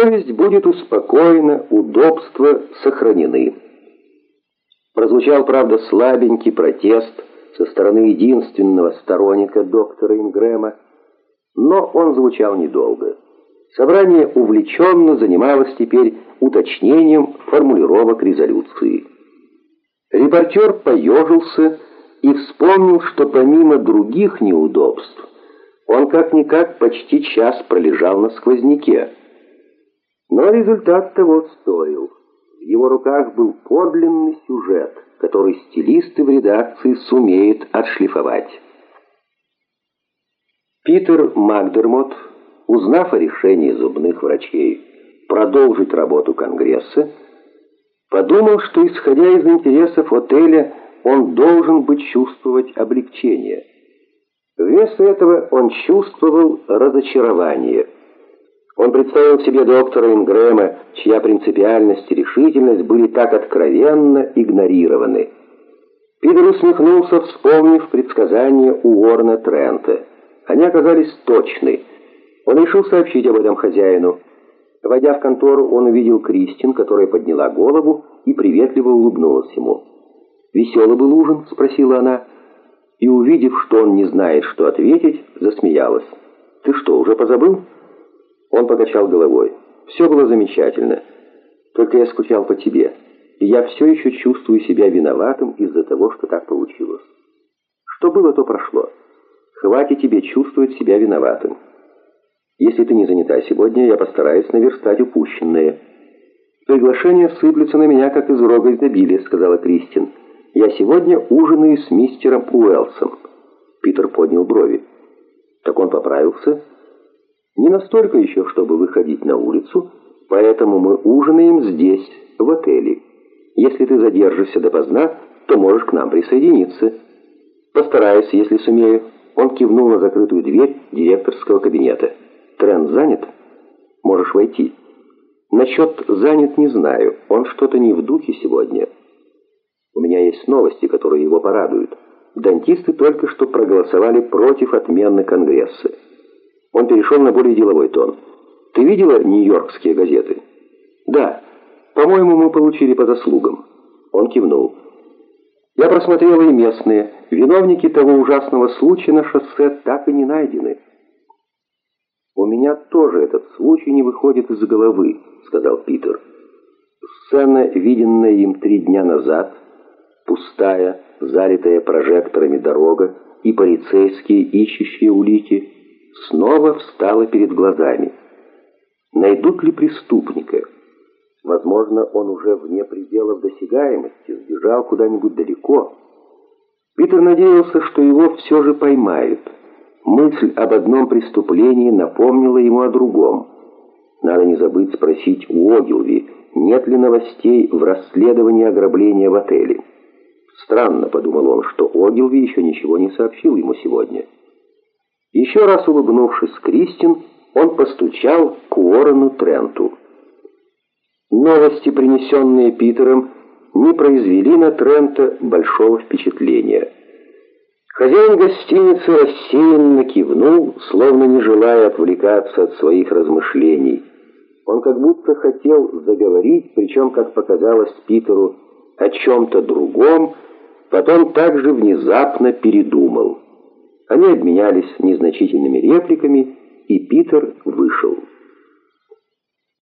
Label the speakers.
Speaker 1: совесть будет успокоена, удобства сохранены. Прозвучал, правда, слабенький протест со стороны единственного сторонника доктора Ингрэма, но он звучал недолго. Собрание увлеченно занималось теперь уточнением формулировок резолюции. Репортер поежился и вспомнил, что помимо других неудобств, он как-никак почти час пролежал на сквозняке. Результат того стоил. В его руках был подлинный сюжет, который стилисты в редакции сумеют отшлифовать. Питер Макдермот, узнав о решении зубных врачей продолжить работу Конгресса, подумал, что, исходя из интересов отеля, он должен бы чувствовать облегчение. Вместо этого он чувствовал разочарование. Он представил себе доктора Ингрэма, чья принципиальность и решительность были так откровенно игнорированы. Питер усмехнулся, вспомнив предсказания Уорна Трента. Они оказались точны. Он решил сообщить об этом хозяину. Войдя в контору, он увидел Кристин, которая подняла голову и приветливо улыбнулась ему. «Веселый был ужин?» — спросила она. И, увидев, что он не знает, что ответить, засмеялась. «Ты что, уже позабыл?» Он покачал головой. «Все было замечательно. Только я скучал по тебе. И я все еще чувствую себя виноватым из-за того, что так получилось. Что было, то прошло. Хватит тебе чувствовать себя виноватым. Если ты не занята сегодня, я постараюсь наверстать упущенное». «Приглашения сыплются на меня, как из рога изобилия», — сказала Кристин. Я сегодня ужинаю с мистером Уэлсом». Питер поднял брови. «Так он поправился?» «Не настолько еще, чтобы выходить на улицу, поэтому мы ужинаем здесь, в отеле. Если ты задержишься допоздна, то можешь к нам присоединиться. Постараюсь, если сумею». Он кивнул на закрытую дверь директорского кабинета. «Трент занят? Можешь войти». «Насчет занят не знаю. Он что-то не в духе сегодня». У меня есть новости, которые его порадуют. Дантисты только что проголосовали против отмены Конгресса. Он перешел на более деловой тон. Ты видела нью-йоркские газеты? Да. По-моему, мы получили по заслугам. Он кивнул. Я просмотрела и местные. Виновники того ужасного случая на шоссе так и не найдены. «У меня тоже этот случай не выходит из головы», — сказал Питер. Сцена, виденная им три дня назад, пустая, залитая прожекторами дорога и полицейские, ищущие улики, снова встала перед глазами. Найдут ли преступника? Возможно, он уже вне пределов досягаемости, сбежал куда-нибудь далеко. Питер надеялся, что его все же поймают. Мысль об одном преступлении напомнила ему о другом. Надо не забыть спросить у Огилви, нет ли новостей в расследовании ограбления в отеле. Странно, подумал он, что Огилви еще ничего не сообщил ему сегодня. Еще раз улыбнувшись Кристин, он постучал к Уоррену Тренту. Новости, принесенные Питером, не произвели на Трента большого впечатления. Хозяин гостиницы рассеянно кивнул, словно не желая отвлекаться от своих размышлений. Он как будто хотел заговорить, причем, как показалось Питеру, о чем-то другом, Потом также внезапно передумал. Они обменялись незначительными репликами, и Питер вышел.